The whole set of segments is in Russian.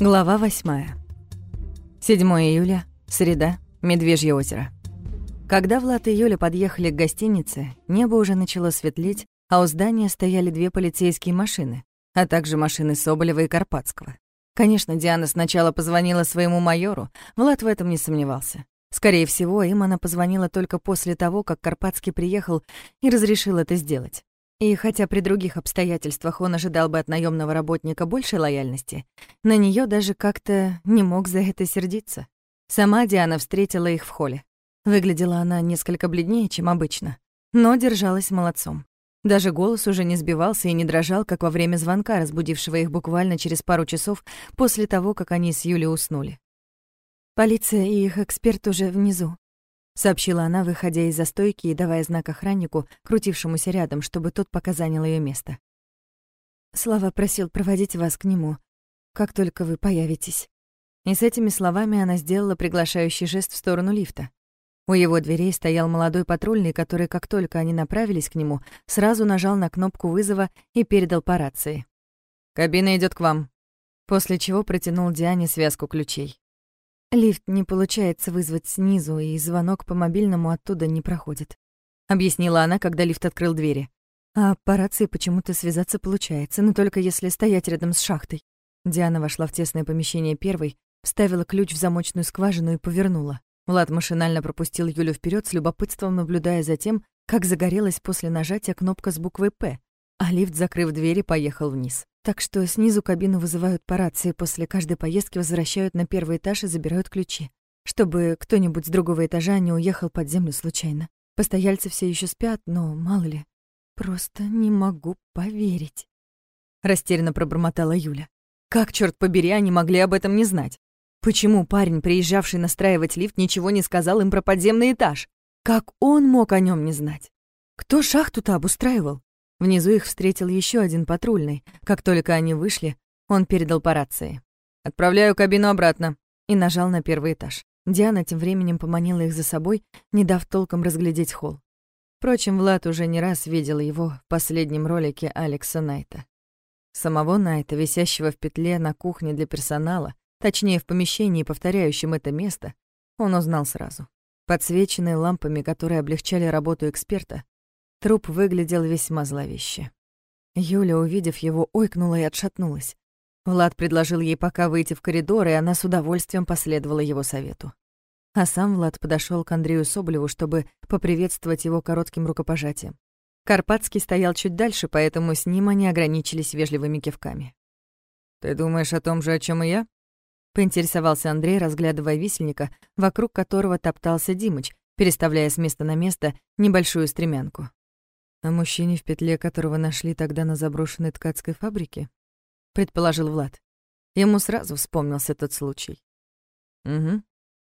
Глава восьмая. 7 июля, среда, Медвежье озеро. Когда Влад и Юля подъехали к гостинице, небо уже начало светлеть, а у здания стояли две полицейские машины, а также машины Соболева и Карпатского. Конечно, Диана сначала позвонила своему майору, Влад в этом не сомневался. Скорее всего, им она позвонила только после того, как Карпатский приехал и разрешил это сделать. И хотя при других обстоятельствах он ожидал бы от наемного работника большей лояльности, на нее даже как-то не мог за это сердиться. Сама Диана встретила их в холле. Выглядела она несколько бледнее, чем обычно, но держалась молодцом. Даже голос уже не сбивался и не дрожал, как во время звонка, разбудившего их буквально через пару часов после того, как они с Юлей уснули. «Полиция и их эксперт уже внизу сообщила она, выходя из застойки и давая знак охраннику, крутившемуся рядом, чтобы тот пока занял ее место. Слава просил проводить вас к нему, как только вы появитесь. И с этими словами она сделала приглашающий жест в сторону лифта. У его дверей стоял молодой патрульный, который, как только они направились к нему, сразу нажал на кнопку вызова и передал по рации. «Кабина идет к вам», после чего протянул Диане связку ключей. Лифт не получается вызвать снизу, и звонок по мобильному оттуда не проходит. Объяснила она, когда лифт открыл двери. А по рации почему-то связаться получается, но только если стоять рядом с шахтой. Диана вошла в тесное помещение первой, вставила ключ в замочную скважину и повернула. Влад машинально пропустил Юлю вперед с любопытством, наблюдая за тем, как загорелась после нажатия кнопка с буквой «П», а лифт, закрыв двери, поехал вниз. Так что снизу кабину вызывают по рации, после каждой поездки возвращают на первый этаж и забирают ключи, чтобы кто-нибудь с другого этажа не уехал под землю случайно. Постояльцы все еще спят, но мало ли. Просто не могу поверить. Растерянно пробормотала Юля. Как, черт побери, они могли об этом не знать? Почему парень, приезжавший настраивать лифт, ничего не сказал им про подземный этаж? Как он мог о нем не знать? Кто шахту-то обустраивал? Внизу их встретил еще один патрульный. Как только они вышли, он передал по рации. «Отправляю кабину обратно» и нажал на первый этаж. Диана тем временем поманила их за собой, не дав толком разглядеть холл. Впрочем, Влад уже не раз видел его в последнем ролике Алекса Найта. Самого Найта, висящего в петле на кухне для персонала, точнее, в помещении, повторяющем это место, он узнал сразу. Подсвеченный лампами, которые облегчали работу эксперта, Труп выглядел весьма зловеще. Юля, увидев его, ойкнула и отшатнулась. Влад предложил ей пока выйти в коридор, и она с удовольствием последовала его совету. А сам Влад подошел к Андрею Соболеву, чтобы поприветствовать его коротким рукопожатием. Карпатский стоял чуть дальше, поэтому с ним они ограничились вежливыми кивками. «Ты думаешь о том же, о чем и я?» — поинтересовался Андрей, разглядывая висельника, вокруг которого топтался Димыч, переставляя с места на место небольшую стремянку. О мужчине, в петле которого нашли тогда на заброшенной ткацкой фабрике? Предположил Влад. Ему сразу вспомнился тот случай. Угу.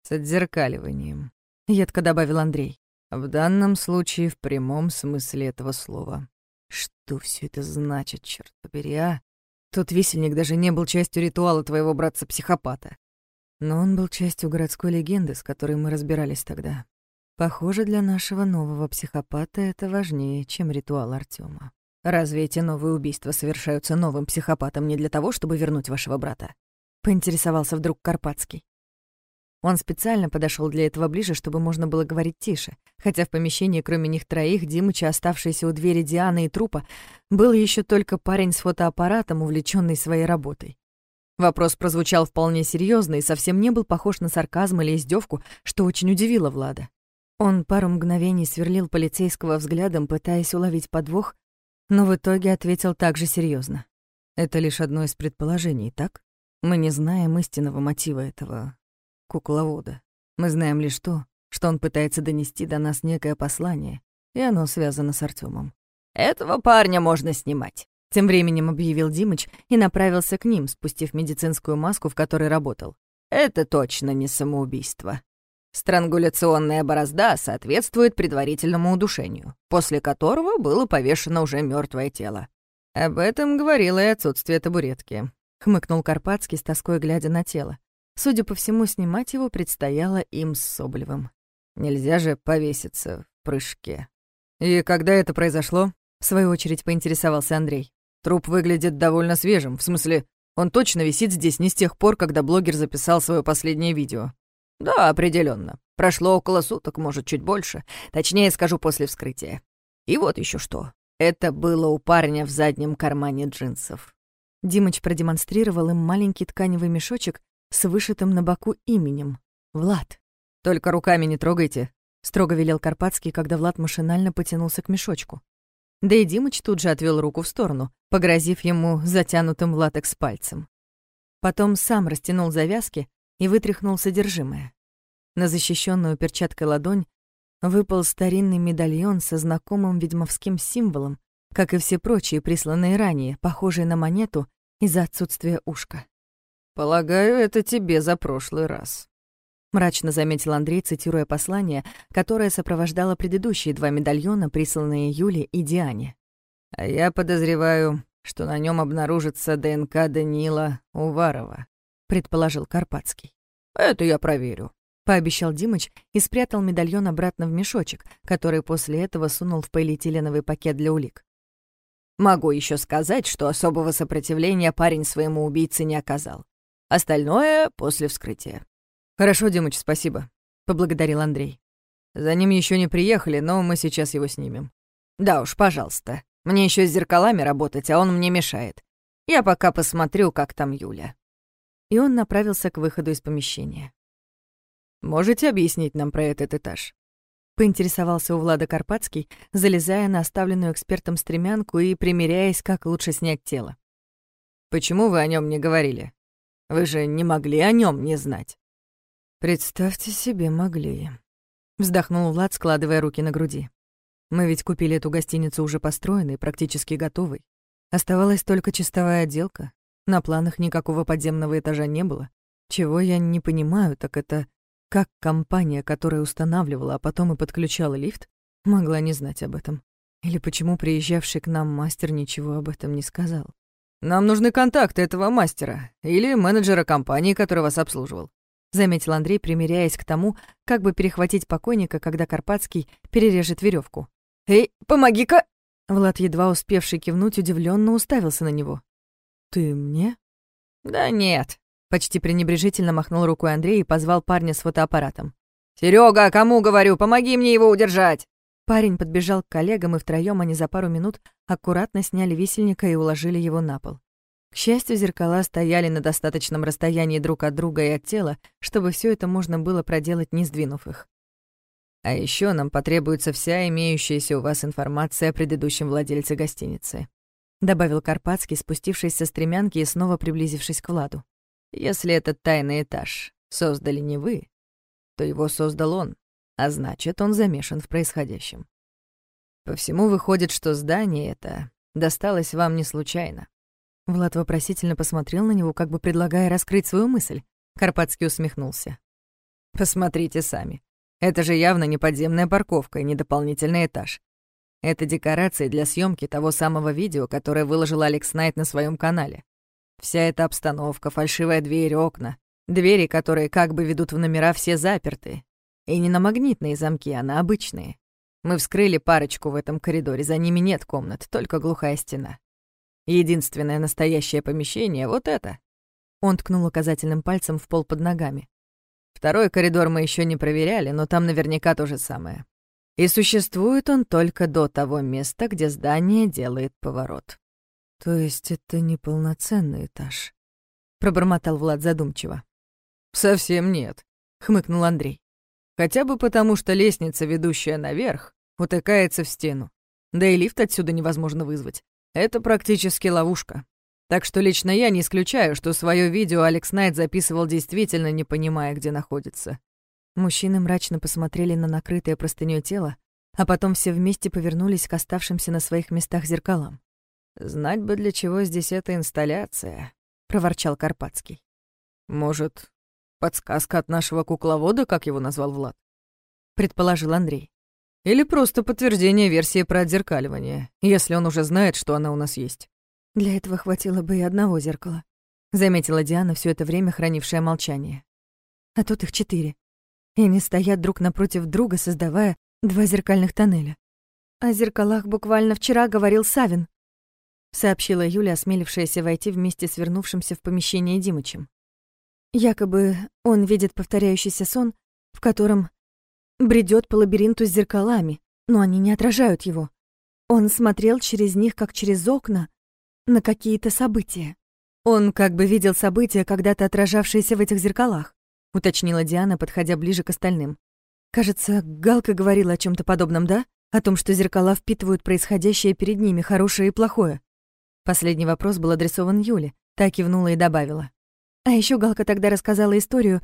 С отзеркаливанием. Едко добавил Андрей. В данном случае в прямом смысле этого слова. Что все это значит, черт побери, а? Тот висельник даже не был частью ритуала твоего братца-психопата. Но он был частью городской легенды, с которой мы разбирались тогда. Похоже, для нашего нового психопата это важнее, чем ритуал Артема. Разве эти новые убийства совершаются новым психопатом не для того, чтобы вернуть вашего брата? Поинтересовался вдруг Карпатский. Он специально подошел для этого ближе, чтобы можно было говорить тише, хотя в помещении, кроме них троих, Димыча, оставшийся у двери Дианы и трупа, был еще только парень с фотоаппаратом, увлеченный своей работой. Вопрос прозвучал вполне серьезно и совсем не был похож на сарказм или издевку, что очень удивило Влада. Он пару мгновений сверлил полицейского взглядом, пытаясь уловить подвох, но в итоге ответил также серьезно. Это лишь одно из предположений, так? Мы не знаем истинного мотива этого кукловода. Мы знаем лишь то, что он пытается донести до нас некое послание, и оно связано с Артемом. «Этого парня можно снимать», — тем временем объявил Димыч и направился к ним, спустив медицинскую маску, в которой работал. «Это точно не самоубийство. Странгуляционная борозда соответствует предварительному удушению, после которого было повешено уже мертвое тело. Об этом говорило и отсутствие табуретки. Хмыкнул Карпатский с тоской, глядя на тело. Судя по всему, снимать его предстояло им с Соболевым. Нельзя же повеситься в прыжке. И когда это произошло? В свою очередь поинтересовался Андрей. Труп выглядит довольно свежим, в смысле, Он точно висит здесь не с тех пор, когда блогер записал свое последнее видео. Да, определенно. Прошло около суток, может, чуть больше. Точнее скажу, после вскрытия. И вот еще что. Это было у парня в заднем кармане джинсов. Димыч продемонстрировал им маленький тканевый мешочек с вышитым на боку именем — Влад. «Только руками не трогайте», — строго велел Карпатский, когда Влад машинально потянулся к мешочку. Да и Димыч тут же отвел руку в сторону, погрозив ему затянутым латекс пальцем. Потом сам растянул завязки и вытряхнул содержимое. На защищенную перчаткой ладонь выпал старинный медальон со знакомым ведьмовским символом, как и все прочие, присланные ранее, похожие на монету из-за отсутствия ушка. «Полагаю, это тебе за прошлый раз», — мрачно заметил Андрей, цитируя послание, которое сопровождало предыдущие два медальона, присланные Юле и Диане. «А я подозреваю, что на нем обнаружится ДНК Данила Уварова», — предположил Карпатский. «Это я проверю», пообещал Димыч и спрятал медальон обратно в мешочек, который после этого сунул в полиэтиленовый пакет для улик. Могу еще сказать, что особого сопротивления парень своему убийце не оказал. Остальное — после вскрытия. «Хорошо, Димыч, спасибо», — поблагодарил Андрей. «За ним еще не приехали, но мы сейчас его снимем». «Да уж, пожалуйста. Мне еще с зеркалами работать, а он мне мешает. Я пока посмотрю, как там Юля». И он направился к выходу из помещения. Можете объяснить нам про этот этаж?» Поинтересовался у Влада Карпатский, залезая на оставленную экспертом стремянку и примеряясь, как лучше снять тело. «Почему вы о нем не говорили? Вы же не могли о нем не знать». «Представьте себе, могли», — вздохнул Влад, складывая руки на груди. «Мы ведь купили эту гостиницу уже построенной, практически готовой. Оставалась только чистовая отделка. На планах никакого подземного этажа не было. Чего я не понимаю, так это как компания, которая устанавливала, а потом и подключала лифт, могла не знать об этом? Или почему приезжавший к нам мастер ничего об этом не сказал? «Нам нужны контакты этого мастера или менеджера компании, который вас обслуживал», заметил Андрей, примиряясь к тому, как бы перехватить покойника, когда Карпатский перережет веревку. «Эй, помоги-ка!» Влад, едва успевший кивнуть, удивленно уставился на него. «Ты мне?» «Да нет, Почти пренебрежительно махнул рукой Андрей и позвал парня с фотоаппаратом. «Серёга, кому говорю, помоги мне его удержать!» Парень подбежал к коллегам, и втроём они за пару минут аккуратно сняли висельника и уложили его на пол. К счастью, зеркала стояли на достаточном расстоянии друг от друга и от тела, чтобы всё это можно было проделать, не сдвинув их. «А ещё нам потребуется вся имеющаяся у вас информация о предыдущем владельце гостиницы», добавил Карпатский, спустившись со стремянки и снова приблизившись к Владу. Если этот тайный этаж создали не вы, то его создал он, а значит, он замешан в происходящем. По всему выходит, что здание это досталось вам не случайно. Влад вопросительно посмотрел на него, как бы предлагая раскрыть свою мысль. Карпатский усмехнулся. «Посмотрите сами. Это же явно не подземная парковка и не дополнительный этаж. Это декорации для съемки того самого видео, которое выложил Алекс Найт на своем канале. Вся эта обстановка, фальшивая дверь, окна, двери, которые как бы ведут в номера, все заперты. И не на магнитные замки, а на обычные. Мы вскрыли парочку в этом коридоре, за ними нет комнат, только глухая стена. Единственное настоящее помещение — вот это. Он ткнул указательным пальцем в пол под ногами. Второй коридор мы еще не проверяли, но там наверняка то же самое. И существует он только до того места, где здание делает поворот. «То есть это не полноценный этаж?» — пробормотал Влад задумчиво. «Совсем нет», — хмыкнул Андрей. «Хотя бы потому, что лестница, ведущая наверх, утыкается в стену. Да и лифт отсюда невозможно вызвать. Это практически ловушка. Так что лично я не исключаю, что свое видео Алекс Найт записывал действительно, не понимая, где находится». Мужчины мрачно посмотрели на накрытое простынёй тело, а потом все вместе повернулись к оставшимся на своих местах зеркалам. «Знать бы, для чего здесь эта инсталляция», — проворчал Карпатский. «Может, подсказка от нашего кукловода, как его назвал Влад?» — предположил Андрей. «Или просто подтверждение версии про отзеркаливание, если он уже знает, что она у нас есть». «Для этого хватило бы и одного зеркала», — заметила Диана, все это время хранившая молчание. «А тут их четыре. И они стоят друг напротив друга, создавая два зеркальных тоннеля. О зеркалах буквально вчера говорил Савин», — сообщила Юля, осмелившаяся войти вместе с вернувшимся в помещение Димычем. Якобы он видит повторяющийся сон, в котором бредет по лабиринту с зеркалами, но они не отражают его. Он смотрел через них, как через окна, на какие-то события. Он как бы видел события, когда-то отражавшиеся в этих зеркалах, уточнила Диана, подходя ближе к остальным. Кажется, Галка говорила о чем то подобном, да? О том, что зеркала впитывают происходящее перед ними, хорошее и плохое. Последний вопрос был адресован Юле. Та кивнула и добавила. А еще Галка тогда рассказала историю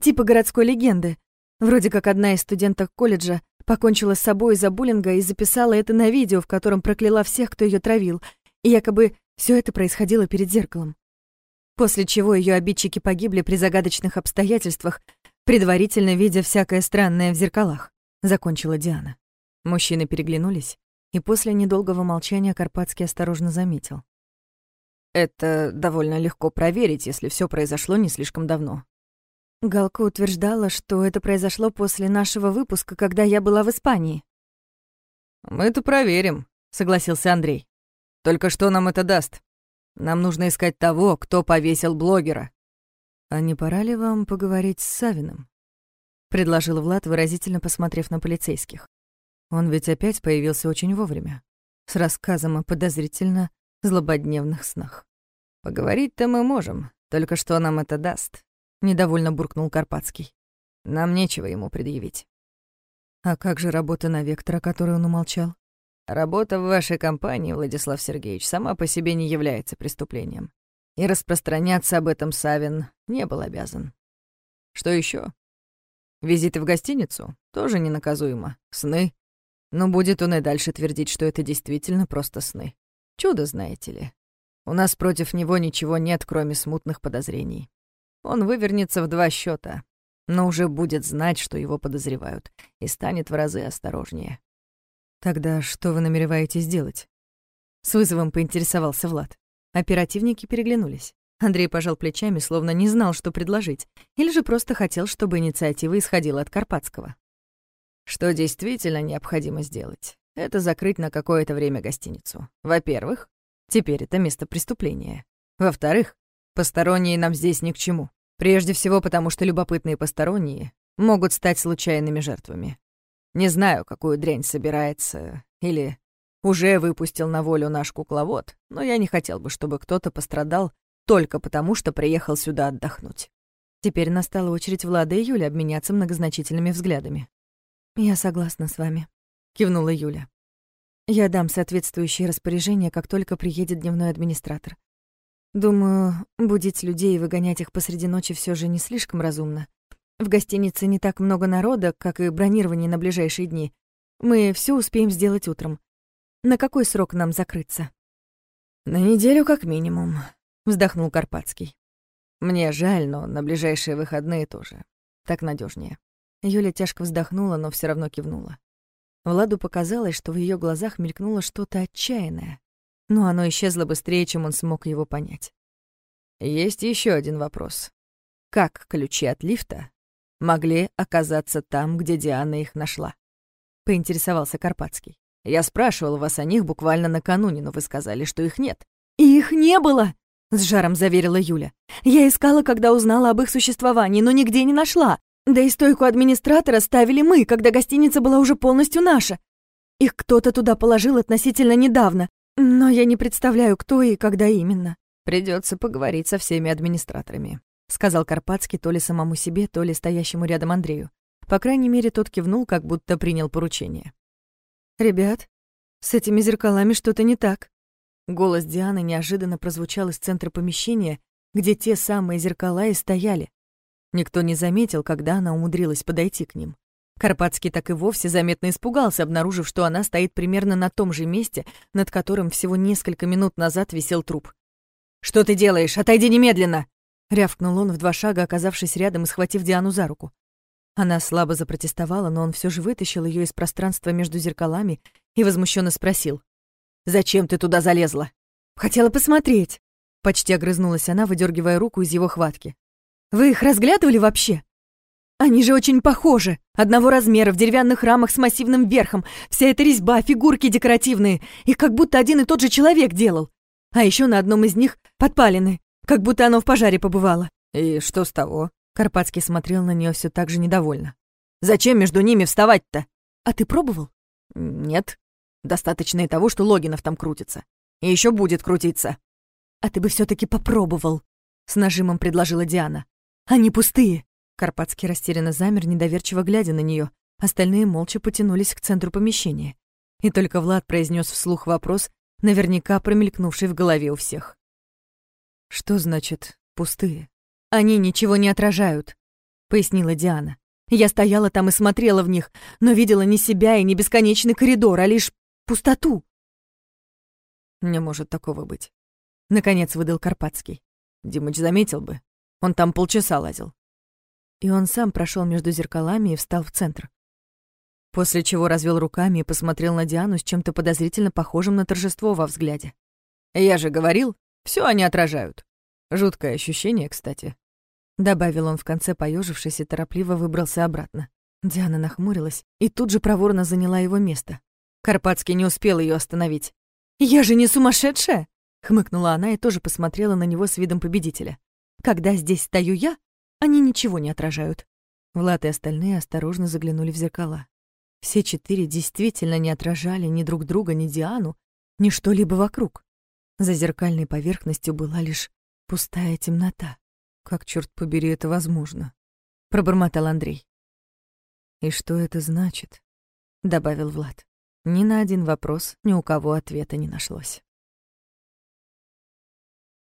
типа городской легенды. Вроде как одна из студенток колледжа покончила с собой из-за буллинга и записала это на видео, в котором прокляла всех, кто ее травил. И якобы все это происходило перед зеркалом. После чего ее обидчики погибли при загадочных обстоятельствах, предварительно видя всякое странное в зеркалах, закончила Диана. Мужчины переглянулись, и после недолгого молчания Карпатский осторожно заметил. Это довольно легко проверить, если все произошло не слишком давно. Галка утверждала, что это произошло после нашего выпуска, когда я была в Испании. «Мы это проверим», — согласился Андрей. «Только что нам это даст? Нам нужно искать того, кто повесил блогера». «А не пора ли вам поговорить с Савиным?» — предложил Влад, выразительно посмотрев на полицейских. Он ведь опять появился очень вовремя, с рассказом о подозрительно злободневных снах. «Поговорить-то мы можем, только что нам это даст?» — недовольно буркнул Карпатский. «Нам нечего ему предъявить». «А как же работа на Вектора, о которой он умолчал?» «Работа в вашей компании, Владислав Сергеевич, сама по себе не является преступлением. И распространяться об этом Савин не был обязан. Что еще? Визиты в гостиницу тоже ненаказуемо. Сны. Но будет он и дальше твердить, что это действительно просто сны. Чудо, знаете ли. У нас против него ничего нет, кроме смутных подозрений. Он вывернется в два счета, но уже будет знать, что его подозревают, и станет в разы осторожнее. Тогда что вы намереваетесь делать? С вызовом поинтересовался Влад. Оперативники переглянулись. Андрей пожал плечами, словно не знал, что предложить, или же просто хотел, чтобы инициатива исходила от Карпатского. Что действительно необходимо сделать? это закрыть на какое-то время гостиницу. Во-первых, теперь это место преступления. Во-вторых, посторонние нам здесь ни к чему. Прежде всего потому, что любопытные посторонние могут стать случайными жертвами. Не знаю, какую дрянь собирается или уже выпустил на волю наш кукловод, но я не хотел бы, чтобы кто-то пострадал только потому, что приехал сюда отдохнуть. Теперь настала очередь Влада и Юли обменяться многозначительными взглядами. «Я согласна с вами», — кивнула Юля. «Я дам соответствующие распоряжения, как только приедет дневной администратор. Думаю, будить людей и выгонять их посреди ночи все же не слишком разумно. В гостинице не так много народа, как и бронирование на ближайшие дни. Мы все успеем сделать утром. На какой срок нам закрыться?» «На неделю как минимум», — вздохнул Карпатский. «Мне жаль, но на ближайшие выходные тоже. Так надежнее. Юля тяжко вздохнула, но все равно кивнула. Владу показалось, что в ее глазах мелькнуло что-то отчаянное, но оно исчезло быстрее, чем он смог его понять. Есть еще один вопрос. Как ключи от лифта могли оказаться там, где Диана их нашла? Поинтересовался Карпатский. Я спрашивал вас о них буквально накануне, но вы сказали, что их нет. И их не было, с жаром заверила Юля. Я искала, когда узнала об их существовании, но нигде не нашла. Да и стойку администратора ставили мы, когда гостиница была уже полностью наша. Их кто-то туда положил относительно недавно, но я не представляю, кто и когда именно. Придется поговорить со всеми администраторами, сказал Карпатский то ли самому себе, то ли стоящему рядом Андрею. По крайней мере, тот кивнул, как будто принял поручение. «Ребят, с этими зеркалами что-то не так». Голос Дианы неожиданно прозвучал из центра помещения, где те самые зеркала и стояли. Никто не заметил, когда она умудрилась подойти к ним. Карпатский так и вовсе заметно испугался, обнаружив, что она стоит примерно на том же месте, над которым всего несколько минут назад висел труп. «Что ты делаешь? Отойди немедленно!» — рявкнул он в два шага, оказавшись рядом и схватив Диану за руку. Она слабо запротестовала, но он все же вытащил ее из пространства между зеркалами и возмущенно спросил. «Зачем ты туда залезла?» «Хотела посмотреть», — почти огрызнулась она, выдергивая руку из его хватки. Вы их разглядывали вообще?» Они же очень похожи. Одного размера, в деревянных рамах с массивным верхом. Вся эта резьба, фигурки декоративные. И как будто один и тот же человек делал. А еще на одном из них подпалины. Как будто оно в пожаре побывало. И что с того? Карпатский смотрел на нее все так же недовольно. Зачем между ними вставать-то? А ты пробовал? Нет. Достаточно и того, что Логинов там крутится. И еще будет крутиться. А ты бы все таки попробовал. С нажимом предложила Диана. Они пустые. Карпатский растерянно замер, недоверчиво глядя на нее. Остальные молча потянулись к центру помещения. И только Влад произнес вслух вопрос, наверняка промелькнувший в голове у всех. «Что значит пустые?» «Они ничего не отражают», — пояснила Диана. «Я стояла там и смотрела в них, но видела не себя и не бесконечный коридор, а лишь пустоту». «Не может такого быть», — наконец выдал Карпатский. Димыч заметил бы. Он там полчаса лазил и он сам прошел между зеркалами и встал в центр. После чего развел руками и посмотрел на Диану с чем-то подозрительно похожим на торжество во взгляде. «Я же говорил, все они отражают. Жуткое ощущение, кстати». Добавил он в конце, поежившись и торопливо выбрался обратно. Диана нахмурилась и тут же проворно заняла его место. Карпатский не успел ее остановить. «Я же не сумасшедшая!» — хмыкнула она и тоже посмотрела на него с видом победителя. «Когда здесь стою я, они ничего не отражают. Влад и остальные осторожно заглянули в зеркала. Все четыре действительно не отражали ни друг друга, ни Диану, ни что-либо вокруг. За зеркальной поверхностью была лишь пустая темнота. «Как, черт побери, это возможно?» — пробормотал Андрей. «И что это значит?» — добавил Влад. Ни на один вопрос ни у кого ответа не нашлось.